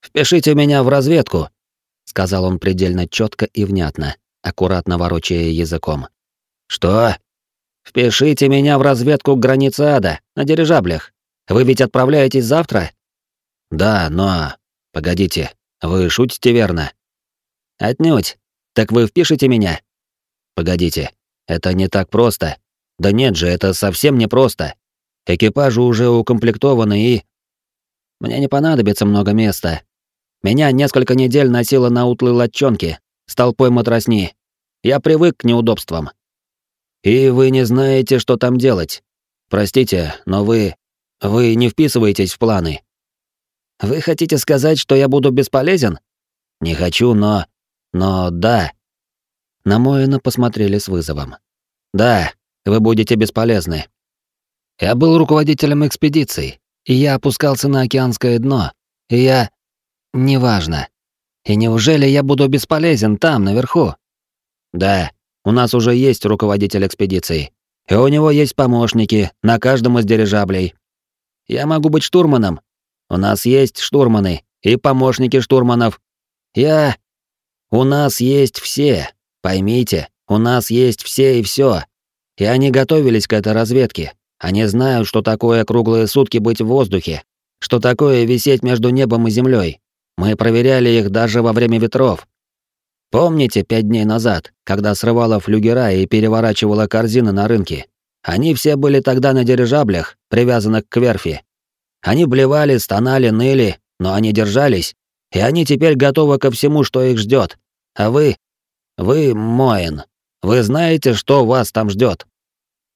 «Впишите меня в разведку», — сказал он предельно четко и внятно, аккуратно ворочая языком. «Что?» «Впишите меня в разведку к границе ада, на дирижаблях. Вы ведь отправляетесь завтра?» «Да, но...» «Погодите, вы шутите верно?» «Отнюдь. Так вы впишите меня?» «Погодите, это не так просто. Да нет же, это совсем не просто. Экипажи уже укомплектованы и... Мне не понадобится много места. Меня несколько недель носило на утлой латчонке с толпой матросни. Я привык к неудобствам. И вы не знаете, что там делать. Простите, но вы... Вы не вписываетесь в планы. Вы хотите сказать, что я буду бесполезен? Не хочу, но... Но да. На Моина посмотрели с вызовом. Да, вы будете бесполезны. Я был руководителем экспедиции, и я опускался на океанское дно, и я... Неважно. И неужели я буду бесполезен там, наверху? Да, у нас уже есть руководитель экспедиции, и у него есть помощники на каждом из дирижаблей. Я могу быть штурманом. У нас есть штурманы и помощники штурманов. Я... У нас есть все. Поймите, у нас есть все и все. И они готовились к этой разведке. Они знают, что такое круглые сутки быть в воздухе, что такое висеть между небом и землей. Мы проверяли их даже во время ветров. Помните пять дней назад, когда срывала флюгера и переворачивала корзины на рынке? Они все были тогда на дирижаблях, привязанных к верфи. Они блевали, стонали, ныли, но они держались, и они теперь готовы ко всему, что их ждет. А вы... Вы, Моин, вы знаете, что вас там ждет?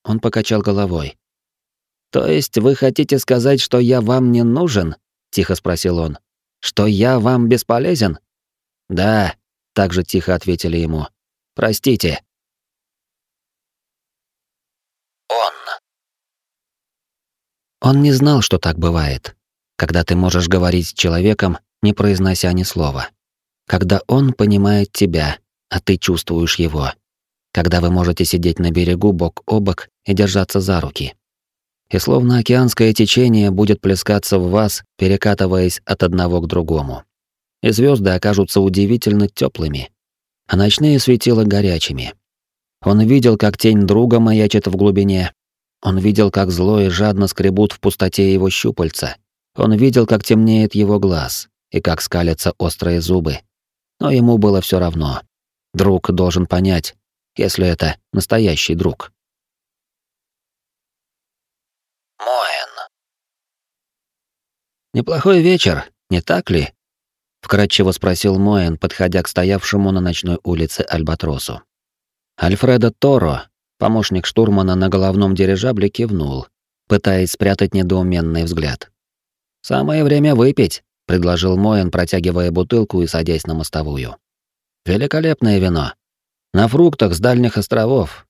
Он покачал головой. То есть вы хотите сказать, что я вам не нужен? тихо спросил он. Что я вам бесполезен? Да, также тихо ответили ему. Простите. Он. Он не знал, что так бывает, когда ты можешь говорить с человеком, не произнося ни слова. Когда он понимает тебя, а ты чувствуешь его когда вы можете сидеть на берегу бок о бок и держаться за руки. И словно океанское течение будет плескаться в вас, перекатываясь от одного к другому. И звезды окажутся удивительно теплыми, а ночные светила горячими. Он видел, как тень друга маячит в глубине. Он видел, как зло и жадно скребут в пустоте его щупальца. Он видел, как темнеет его глаз и как скалятся острые зубы. Но ему было все равно. Друг должен понять, если это настоящий друг. Моэн. Неплохой вечер, не так ли? вкратчиво спросил Моэн, подходя к стоявшему на ночной улице Альбатросу. Альфредо Торо, помощник штурмана на головном дирижабле, кивнул, пытаясь спрятать недоуменный взгляд. «Самое время выпить», — предложил Моэн, протягивая бутылку и садясь на мостовую. «Великолепное вино. На фруктах с дальних островов.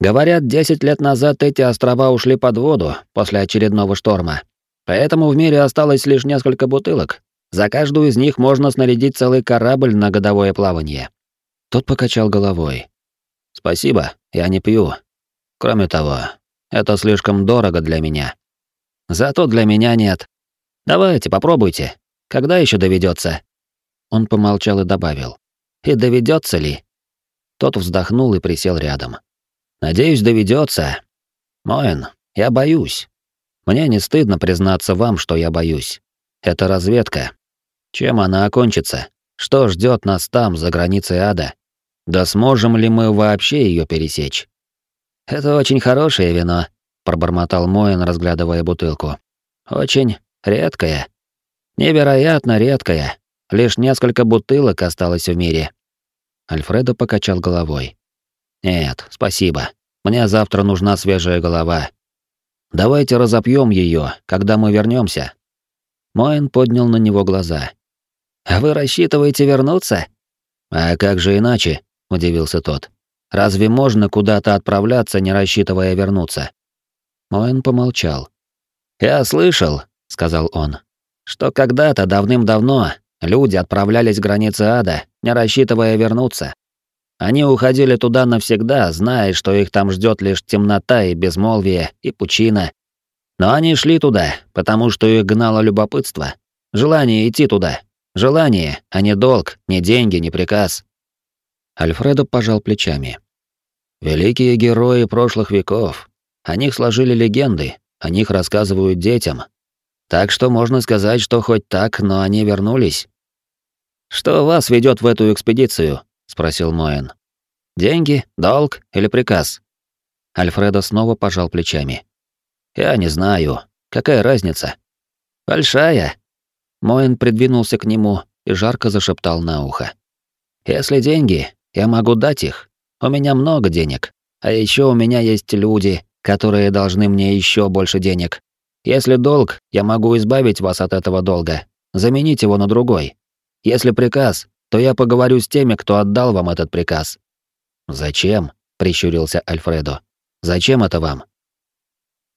Говорят, 10 лет назад эти острова ушли под воду после очередного шторма. Поэтому в мире осталось лишь несколько бутылок. За каждую из них можно снарядить целый корабль на годовое плавание. Тот покачал головой. Спасибо, я не пью. Кроме того, это слишком дорого для меня. Зато для меня нет. Давайте, попробуйте. Когда еще доведется? Он помолчал и добавил. И доведется ли? Тот вздохнул и присел рядом. «Надеюсь, доведется. Моэн, я боюсь. Мне не стыдно признаться вам, что я боюсь. Это разведка. Чем она окончится? Что ждет нас там, за границей ада? Да сможем ли мы вообще ее пересечь?» «Это очень хорошее вино», — пробормотал Моэн, разглядывая бутылку. «Очень редкое. Невероятно редкое. Лишь несколько бутылок осталось в мире. Альфредо покачал головой. Нет, спасибо. Мне завтра нужна свежая голова. Давайте разопьем ее, когда мы вернемся. Моэн поднял на него глаза. А вы рассчитываете вернуться? А как же иначе? удивился тот. Разве можно куда-то отправляться, не рассчитывая вернуться? Моэн помолчал. Я слышал, сказал он, что когда-то давным-давно Люди отправлялись к границе ада, не рассчитывая вернуться. Они уходили туда навсегда, зная, что их там ждет лишь темнота и безмолвие, и пучина. Но они шли туда, потому что их гнало любопытство. Желание идти туда. Желание, а не долг, не деньги, не приказ. Альфредо пожал плечами. Великие герои прошлых веков. О них сложили легенды, о них рассказывают детям. Так что можно сказать, что хоть так, но они вернулись. Что вас ведет в эту экспедицию? Спросил Моэн. Деньги, долг или приказ? Альфредо снова пожал плечами. Я не знаю. Какая разница? Большая. Моэн придвинулся к нему и жарко зашептал на ухо. Если деньги, я могу дать их. У меня много денег. А еще у меня есть люди, которые должны мне еще больше денег. Если долг, я могу избавить вас от этого долга, заменить его на другой. Если приказ, то я поговорю с теми, кто отдал вам этот приказ. Зачем? прищурился Альфредо. Зачем это вам?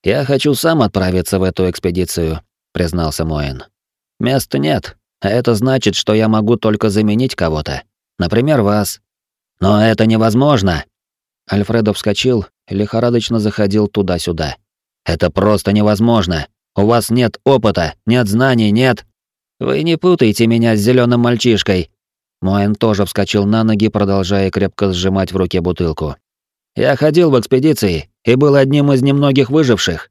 Я хочу сам отправиться в эту экспедицию, признался Моэн. Места нет, а это значит, что я могу только заменить кого-то. Например, вас. Но это невозможно. Альфредо вскочил лихорадочно заходил туда-сюда. Это просто невозможно. У вас нет опыта, нет знаний, нет. Вы не путайте меня с зеленым мальчишкой. Моэн тоже вскочил на ноги, продолжая крепко сжимать в руке бутылку. Я ходил в экспедиции и был одним из немногих выживших.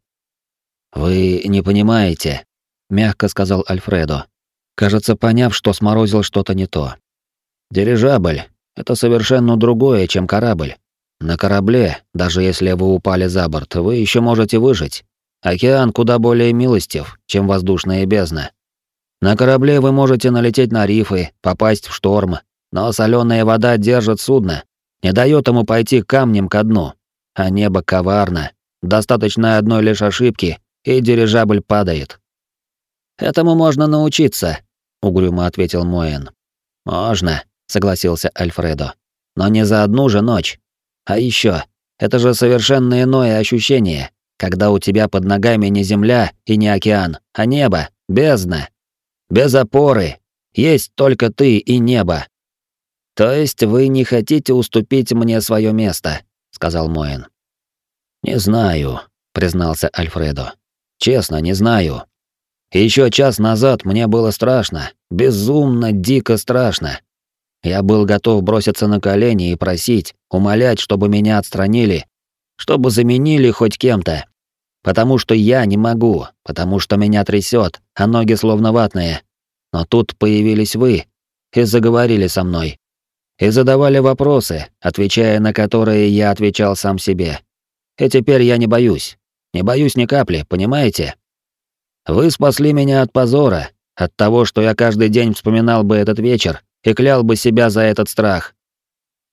Вы не понимаете, мягко сказал Альфредо. Кажется, поняв, что сморозил что-то не то. Дирижабль это совершенно другое, чем корабль. На корабле, даже если вы упали за борт, вы еще можете выжить. Океан куда более милостив, чем воздушная бездна. На корабле вы можете налететь на рифы, попасть в шторм, но соленая вода держит судно, не дает ему пойти камнем ко дну. А небо коварно. Достаточно одной лишь ошибки, и дирижабль падает. Этому можно научиться, угрюмо ответил Моэн. Можно, согласился Альфредо. Но не за одну же ночь. А еще, это же совершенно иное ощущение, когда у тебя под ногами не земля и не океан, а небо, бездна. Без опоры. Есть только ты и небо. То есть вы не хотите уступить мне свое место, сказал Моэн. Не знаю, признался Альфредо. Честно, не знаю. Еще час назад мне было страшно, безумно дико страшно. Я был готов броситься на колени и просить, умолять, чтобы меня отстранили, чтобы заменили хоть кем-то. Потому что я не могу, потому что меня трясет, а ноги словно ватные. Но тут появились вы и заговорили со мной. И задавали вопросы, отвечая на которые я отвечал сам себе. И теперь я не боюсь. Не боюсь ни капли, понимаете? Вы спасли меня от позора, от того, что я каждый день вспоминал бы этот вечер и клял бы себя за этот страх.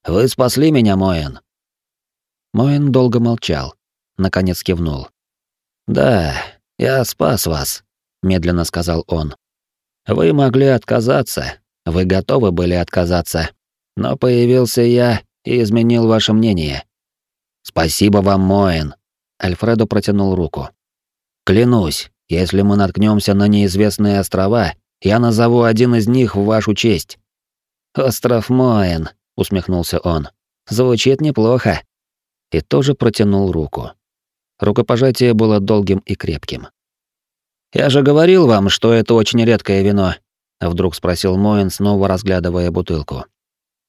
Вы спасли меня, Моэн. Моэн долго молчал, наконец кивнул. Да, я спас вас, медленно сказал он. Вы могли отказаться, вы готовы были отказаться, но появился я и изменил ваше мнение. Спасибо вам, Моэн. Альфредо протянул руку. Клянусь, если мы наткнемся на неизвестные острова, я назову один из них в вашу честь. «Остров Моэн», — усмехнулся он. «Звучит неплохо». И тоже протянул руку. Рукопожатие было долгим и крепким. «Я же говорил вам, что это очень редкое вино», — вдруг спросил Моэн, снова разглядывая бутылку.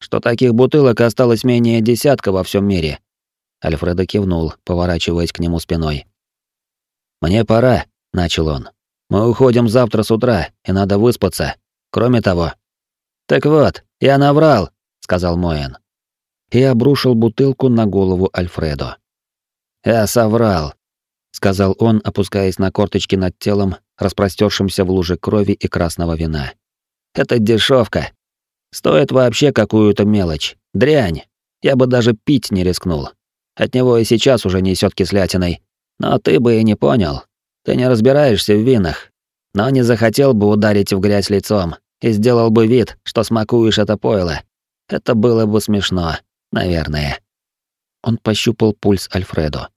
«Что таких бутылок осталось менее десятка во всем мире?» Альфредо кивнул, поворачиваясь к нему спиной. «Мне пора», — начал он. «Мы уходим завтра с утра, и надо выспаться. Кроме того...» «Так вот, «Я наврал», — сказал Моэн. И обрушил бутылку на голову Альфредо. «Я соврал», — сказал он, опускаясь на корточки над телом, распростершимся в луже крови и красного вина. «Это дешевка. Стоит вообще какую-то мелочь. Дрянь. Я бы даже пить не рискнул. От него и сейчас уже несет кислятиной. Но ты бы и не понял. Ты не разбираешься в винах. Но не захотел бы ударить в грязь лицом, и сделал бы вид, что смакуешь это пойло. Это было бы смешно, наверное. Он пощупал пульс Альфредо.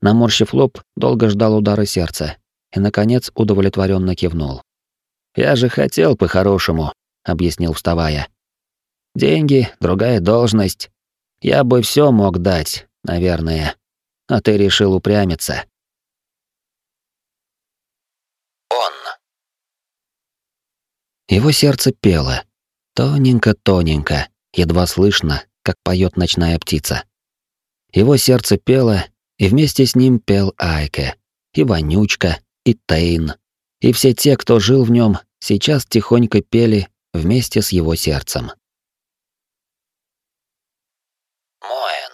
Наморщив лоб, долго ждал удара сердца и, наконец, удовлетворенно кивнул. «Я же хотел по-хорошему», — объяснил, вставая. «Деньги, другая должность. Я бы все мог дать, наверное. А ты решил упрямиться». Он. Его сердце пело. Тоненько-тоненько, едва слышно, как поет ночная птица. Его сердце пело, и вместе с ним пел Айке, и Вонючка, и Тейн. И все те, кто жил в нем, сейчас тихонько пели вместе с его сердцем. Моэн.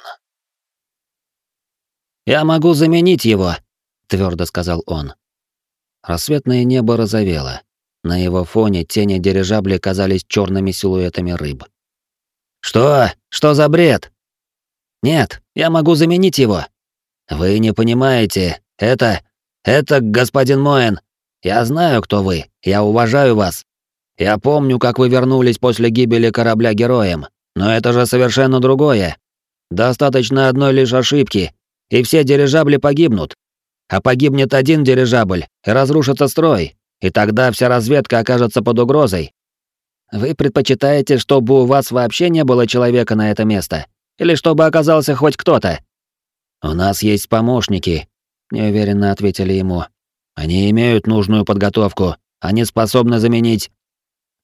«Я могу заменить его», — твердо сказал он. Рассветное небо розовело. На его фоне тени дирижабля казались черными силуэтами рыб. «Что? Что за бред?» «Нет, я могу заменить его». «Вы не понимаете. Это... это господин Моэн. Я знаю, кто вы. Я уважаю вас. Я помню, как вы вернулись после гибели корабля героем. Но это же совершенно другое. Достаточно одной лишь ошибки, и все дирижабли погибнут. А погибнет один дирижабль, и разрушится строй, и тогда вся разведка окажется под угрозой. Вы предпочитаете, чтобы у вас вообще не было человека на это место? Или чтобы оказался хоть кто-то? У нас есть помощники, неуверенно ответили ему. Они имеют нужную подготовку, они способны заменить.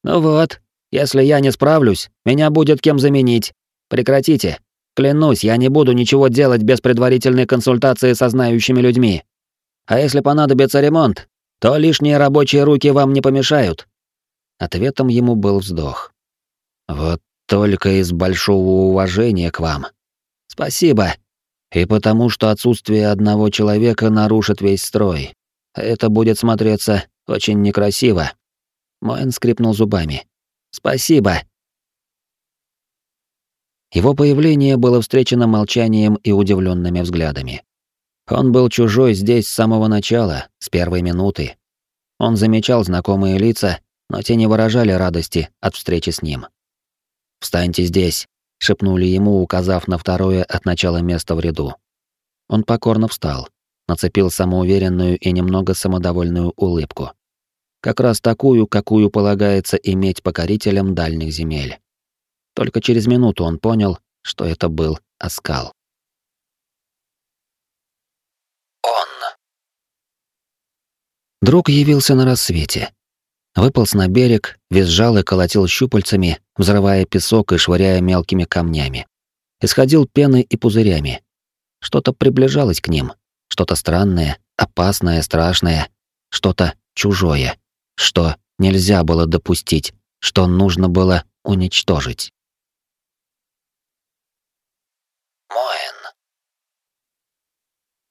Ну вот, если я не справлюсь, меня будет кем заменить. Прекратите. Клянусь, я не буду ничего делать без предварительной консультации со знающими людьми. А если понадобится ремонт, то лишние рабочие руки вам не помешают. Ответом ему был вздох. Вот только из большого уважения к вам. Спасибо. И потому что отсутствие одного человека нарушит весь строй. Это будет смотреться очень некрасиво. Моэн скрипнул зубами. Спасибо. Его появление было встречено молчанием и удивленными взглядами. Он был чужой здесь с самого начала, с первой минуты. Он замечал знакомые лица, но те не выражали радости от встречи с ним. «Встаньте здесь», — шепнули ему, указав на второе от начала место в ряду. Он покорно встал, нацепил самоуверенную и немного самодовольную улыбку. Как раз такую, какую полагается иметь покорителям дальних земель. Только через минуту он понял, что это был оскал. Он. Друг явился на рассвете. Выполз на берег, визжал и колотил щупальцами, взрывая песок и швыряя мелкими камнями. Исходил пеной и пузырями. Что-то приближалось к ним. Что-то странное, опасное, страшное. Что-то чужое. Что нельзя было допустить. Что нужно было уничтожить. Моэн.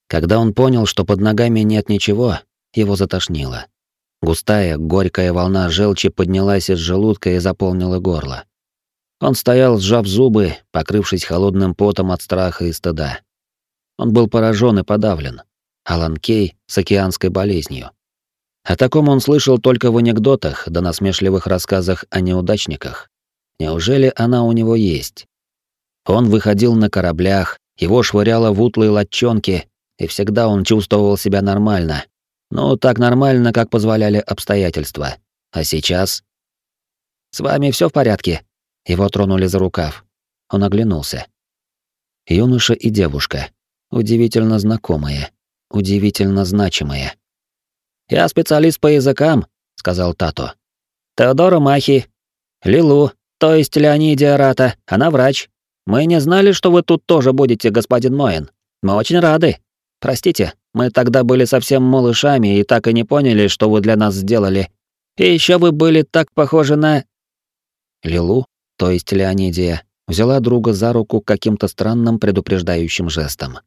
Когда он понял, что под ногами нет ничего, его затошнило. Густая, горькая волна желчи поднялась из желудка и заполнила горло. Он стоял, сжав зубы, покрывшись холодным потом от страха и стыда. Он был поражен и подавлен. Алан Кей с океанской болезнью. О таком он слышал только в анекдотах да насмешливых рассказах о неудачниках. Неужели она у него есть? Он выходил на кораблях, его швыряло в утлые латчонки, и всегда он чувствовал себя нормально. Ну, так нормально, как позволяли обстоятельства. А сейчас... «С вами все в порядке?» Его тронули за рукав. Он оглянулся. Юноша и девушка. Удивительно знакомые. Удивительно значимые. «Я специалист по языкам», — сказал Тато. «Теодора Махи. Лилу, то есть Леонидия Рата, она врач. Мы не знали, что вы тут тоже будете, господин Моин. Мы очень рады. Простите, мы тогда были совсем малышами и так и не поняли, что вы для нас сделали. И еще вы были так похожи на...» Лилу, то есть Леонидия, взяла друга за руку каким-то странным предупреждающим жестом.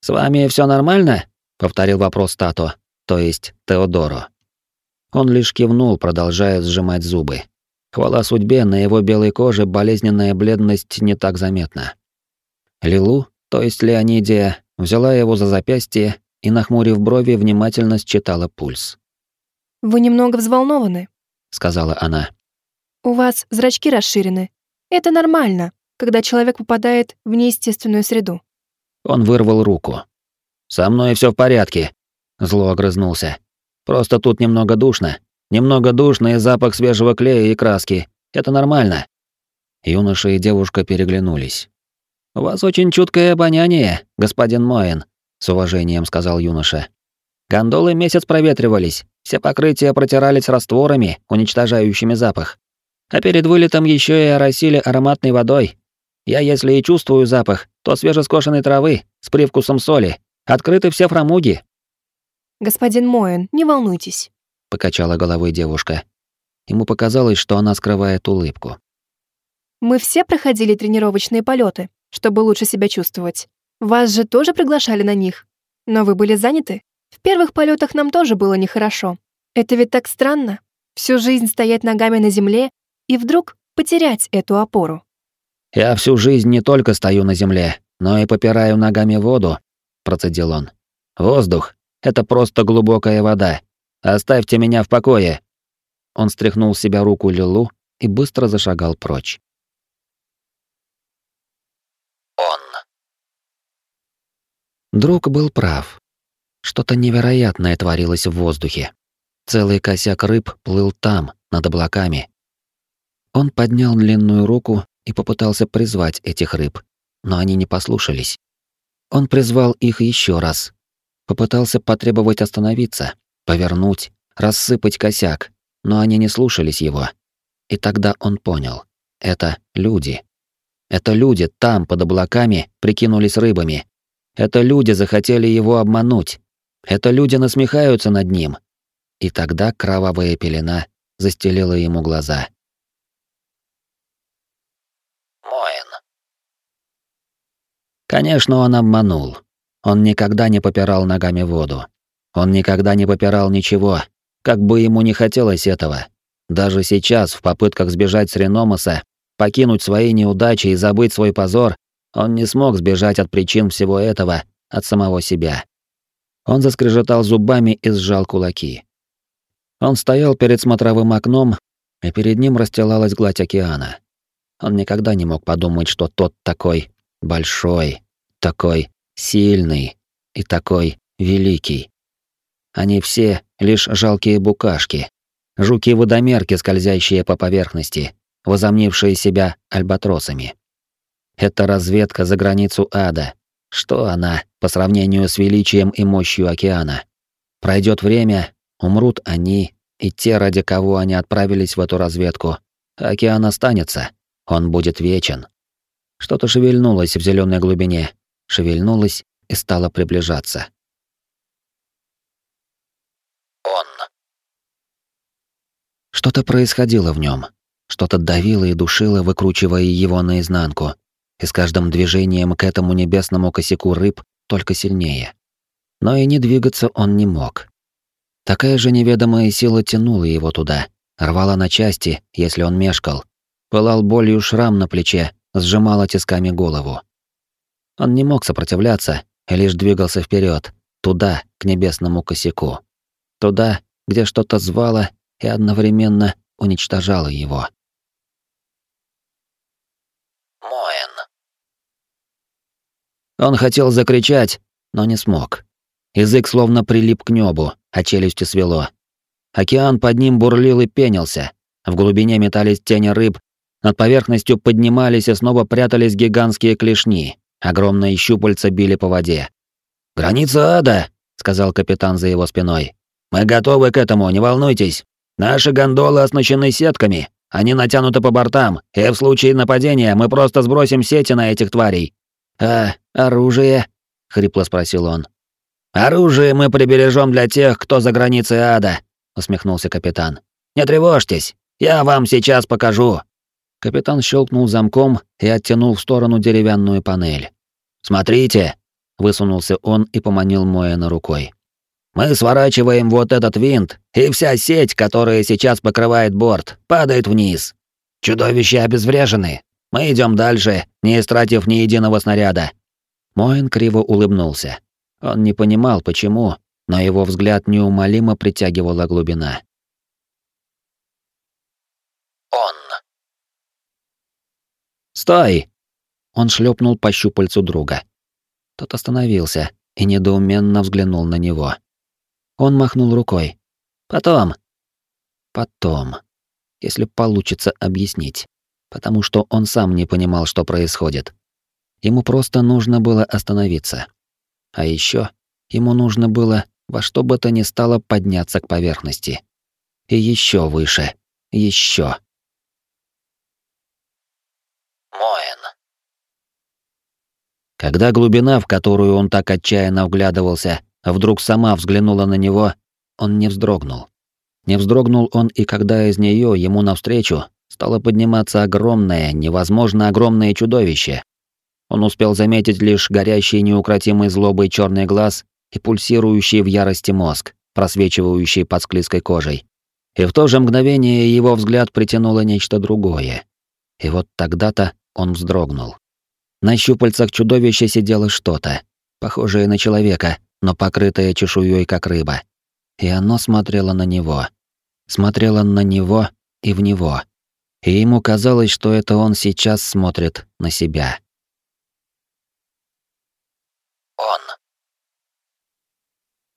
«С вами все нормально?» — повторил вопрос Тато, то есть Теодоро. Он лишь кивнул, продолжая сжимать зубы. Хвала судьбе, на его белой коже болезненная бледность не так заметна. Лилу, то есть Леонидия, взяла его за запястье и, нахмурив брови, внимательно считала пульс. «Вы немного взволнованы», — сказала она. «У вас зрачки расширены. Это нормально, когда человек попадает в неестественную среду». Он вырвал руку. «Со мной все в порядке», — зло огрызнулся. «Просто тут немного душно. Немного душно и запах свежего клея и краски. Это нормально. Юноша и девушка переглянулись. «У вас очень чуткое обоняние, господин Моэн», — с уважением сказал юноша. «Гондолы месяц проветривались. Все покрытия протирались растворами, уничтожающими запах. А перед вылетом еще и оросили ароматной водой. Я, если и чувствую запах, то свежескошенной травы с привкусом соли. Открыты все фрамуги. Господин Моэн, не волнуйтесь. Покачала головой девушка. Ему показалось, что она скрывает улыбку. Мы все проходили тренировочные полеты, чтобы лучше себя чувствовать. Вас же тоже приглашали на них. Но вы были заняты. В первых полетах нам тоже было нехорошо. Это ведь так странно. Всю жизнь стоять ногами на земле и вдруг потерять эту опору. «Я всю жизнь не только стою на земле, но и попираю ногами воду», — процедил он. «Воздух — это просто глубокая вода. Оставьте меня в покое». Он стряхнул с себя руку Лилу и быстро зашагал прочь. Он. Друг был прав. Что-то невероятное творилось в воздухе. Целый косяк рыб плыл там, над облаками. Он поднял длинную руку и попытался призвать этих рыб, но они не послушались. Он призвал их еще раз. Попытался потребовать остановиться, повернуть, рассыпать косяк, но они не слушались его. И тогда он понял. Это люди. Это люди там, под облаками, прикинулись рыбами. Это люди захотели его обмануть. Это люди насмехаются над ним. И тогда кровавая пелена застелила ему глаза. Моин. Конечно, он обманул. Он никогда не попирал ногами воду. Он никогда не попирал ничего, как бы ему не хотелось этого. Даже сейчас, в попытках сбежать с Реномаса, покинуть свои неудачи и забыть свой позор, он не смог сбежать от причин всего этого, от самого себя. Он заскрежетал зубами и сжал кулаки. Он стоял перед смотровым окном, и перед ним расстилалась гладь океана. Он никогда не мог подумать, что тот такой большой, такой сильный и такой великий. Они все лишь жалкие букашки, жуки-водомерки, скользящие по поверхности, возомнившие себя альбатросами. Это разведка за границу ада. Что она по сравнению с величием и мощью океана? Пройдет время, умрут они и те, ради кого они отправились в эту разведку. Океан останется, он будет вечен. Что-то шевельнулось в зеленой глубине, шевельнулось и стало приближаться. Он. Что-то происходило в нем, что-то давило и душило, выкручивая его наизнанку, и с каждым движением к этому небесному косяку рыб только сильнее. Но и не двигаться он не мог. Такая же неведомая сила тянула его туда, рвала на части, если он мешкал. Пылал болью шрам на плече, сжимала тисками голову. Он не мог сопротивляться и лишь двигался вперед, туда, к небесному косяку. Туда, где что-то звало и одновременно уничтожало его. Моин. Он хотел закричать, но не смог. Язык словно прилип к небу, а челюсти свело. Океан под ним бурлил и пенился. В глубине метались тени рыб, над поверхностью поднимались и снова прятались гигантские клешни. Огромные щупальца били по воде. «Граница ада!» — сказал капитан за его спиной. «Мы готовы к этому, не волнуйтесь. Наши гондолы оснащены сетками, они натянуты по бортам, и в случае нападения мы просто сбросим сети на этих тварей». «А оружие?» — хрипло спросил он. «Оружие мы прибережем для тех, кто за границей ада», — усмехнулся капитан. «Не тревожьтесь, я вам сейчас покажу». Капитан щелкнул замком и оттянул в сторону деревянную панель. «Смотрите!» — высунулся он и поманил Моэна рукой. «Мы сворачиваем вот этот винт, и вся сеть, которая сейчас покрывает борт, падает вниз. Чудовища обезврежены. Мы идем дальше, не истратив ни единого снаряда». Моэн криво улыбнулся. Он не понимал, почему, но его взгляд неумолимо притягивала глубина. Он. «Стой!» Он шлепнул по щупальцу друга. Тот остановился и недоуменно взглянул на него. Он махнул рукой. «Потом». «Потом. Если получится объяснить. Потому что он сам не понимал, что происходит. Ему просто нужно было остановиться. А еще ему нужно было во что бы то ни стало подняться к поверхности. И еще выше. Еще. Моэн. Когда глубина, в которую он так отчаянно вглядывался, вдруг сама взглянула на него, он не вздрогнул. Не вздрогнул он и когда из нее ему навстречу стало подниматься огромное, невозможно огромное чудовище. Он успел заметить лишь горящий неукротимой злобой черный глаз и пульсирующий в ярости мозг, просвечивающий под склизкой кожей. И в то же мгновение его взгляд притянуло нечто другое. И вот тогда-то он вздрогнул. На щупальцах чудовища сидело что-то, похожее на человека, но покрытое чешуей, как рыба. И оно смотрело на него. Смотрело на него и в него. И ему казалось, что это он сейчас смотрит на себя. Он.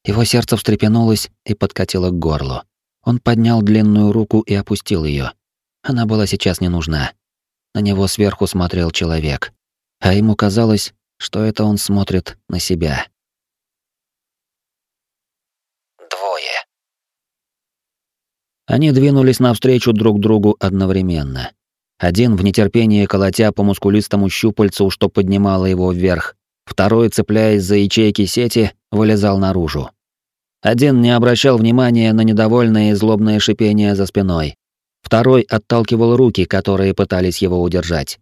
Его сердце встрепенулось и подкатило к горлу. Он поднял длинную руку и опустил ее. Она была сейчас не нужна. На него сверху смотрел человек, а ему казалось, что это он смотрит на себя. Двое. Они двинулись навстречу друг другу одновременно. Один в нетерпении колотя по мускулистому щупальцу, что поднимало его вверх, второй, цепляясь за ячейки сети, вылезал наружу. Один не обращал внимания на недовольное и злобное шипение за спиной. Второй отталкивал руки, которые пытались его удержать.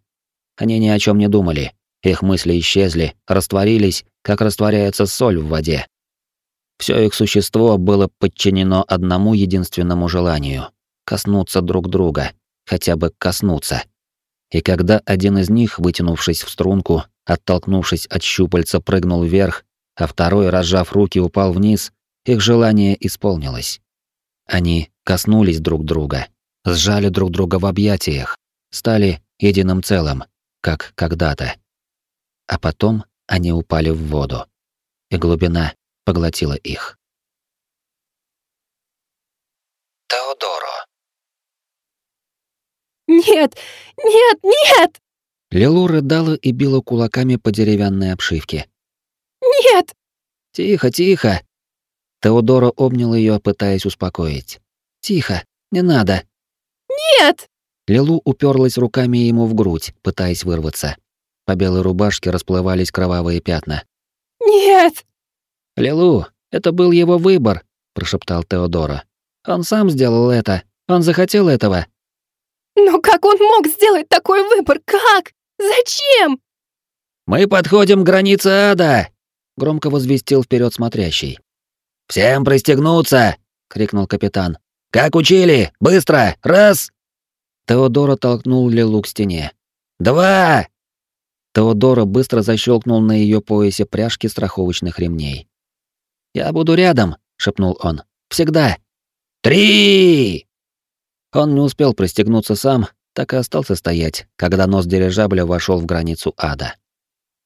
Они ни о чем не думали. Их мысли исчезли, растворились, как растворяется соль в воде. Все их существо было подчинено одному единственному желанию — коснуться друг друга, хотя бы коснуться. И когда один из них, вытянувшись в струнку, оттолкнувшись от щупальца, прыгнул вверх, а второй, разжав руки, упал вниз, их желание исполнилось. Они коснулись друг друга, сжали друг друга в объятиях, стали единым целым, как когда-то. А потом они упали в воду, и глубина поглотила их. Теодоро. Нет! Нет! Нет! Лилу рыдала и била кулаками по деревянной обшивке. Нет! «Тихо, тихо!» Теодора обнял ее, пытаясь успокоить. «Тихо, не надо!» Нет! Лилу уперлась руками ему в грудь, пытаясь вырваться. По белой рубашке расплывались кровавые пятна. Нет! «Лилу, это был его выбор», — прошептал Теодора. «Он сам сделал это. Он захотел этого». Но как он мог сделать такой выбор? Как? Зачем? «Мы подходим к границе ада!» — громко возвестил вперед смотрящий. «Всем пристегнуться!» — крикнул капитан. «Как учили! Быстро! Раз!» Теодора толкнул Лилу к стене. «Два!» Теодора быстро защелкнул на ее поясе пряжки страховочных ремней. «Я буду рядом», — шепнул он. «Всегда». «Три!» Он не успел пристегнуться сам, так и остался стоять, когда нос дирижабля вошел в границу ада.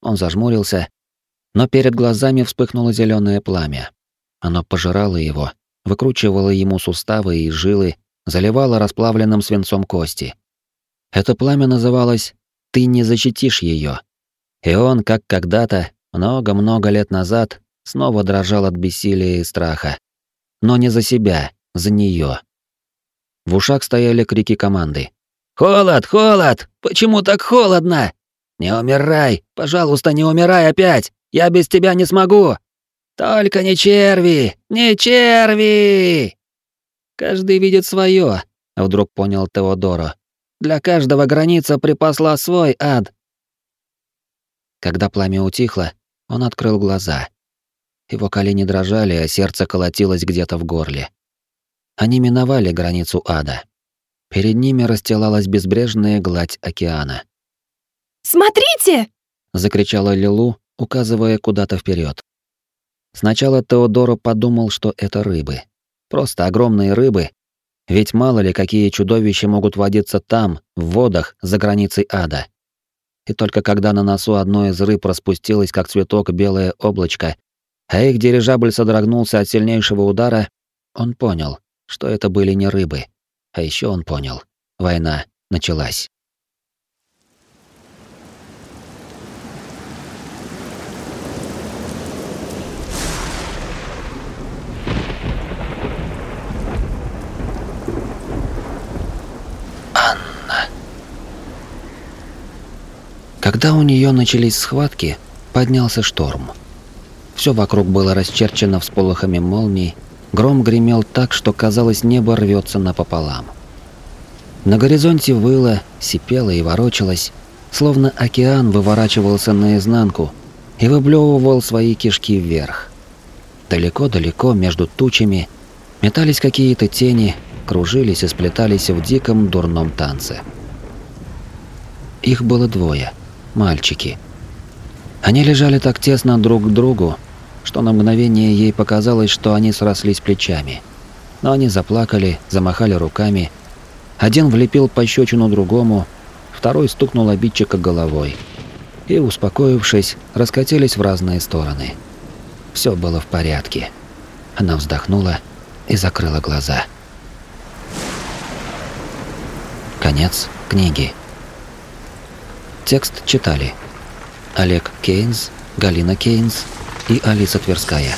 Он зажмурился, но перед глазами вспыхнуло зеленое пламя. Оно пожирало его, выкручивало ему суставы и жилы, заливало расплавленным свинцом кости. Это пламя называлось «Ты не защитишь ее». И он, как когда-то, много-много лет назад, снова дрожал от бессилия и страха. Но не за себя, за нее. В ушах стояли крики команды. «Холод! Холод! Почему так холодно? Не умирай! Пожалуйста, не умирай опять! Я без тебя не смогу! Только не черви! Не черви!» «Каждый видит свое», — вдруг понял Теодоро. «Для каждого граница припасла свой ад». Когда пламя утихло, он открыл глаза. Его колени дрожали, а сердце колотилось где-то в горле. Они миновали границу ада. Перед ними расстилалась безбрежная гладь океана. Смотрите! закричала Лилу, указывая куда-то вперед. Сначала Теодоро подумал, что это рыбы. Просто огромные рыбы. Ведь мало ли какие чудовища могут водиться там, в водах, за границей ада. И только когда на носу одной из рыб распустилось, как цветок, белое облачко, а их дирижабль содрогнулся от сильнейшего удара, он понял, что это были не рыбы. А еще он понял. Война началась. Анна. Когда у нее начались схватки, поднялся шторм. Все вокруг было расчерчено всполохами молний гром гремел так, что казалось небо рвется напополам. На горизонте выло, сипело и ворочалось, словно океан выворачивался наизнанку и выблевывал свои кишки вверх. Далеко-далеко между тучами метались какие-то тени, кружились и сплетались в диком дурном танце. Их было двое, мальчики. Они лежали так тесно друг к другу, что на мгновение ей показалось, что они срослись плечами. Но они заплакали, замахали руками. Один влепил пощечину другому, второй стукнул обидчика головой. И, успокоившись, раскатились в разные стороны. Все было в порядке. Она вздохнула и закрыла глаза. Конец книги. Текст читали Олег Кейнс, Галина Кейнс и Алиса Тверская.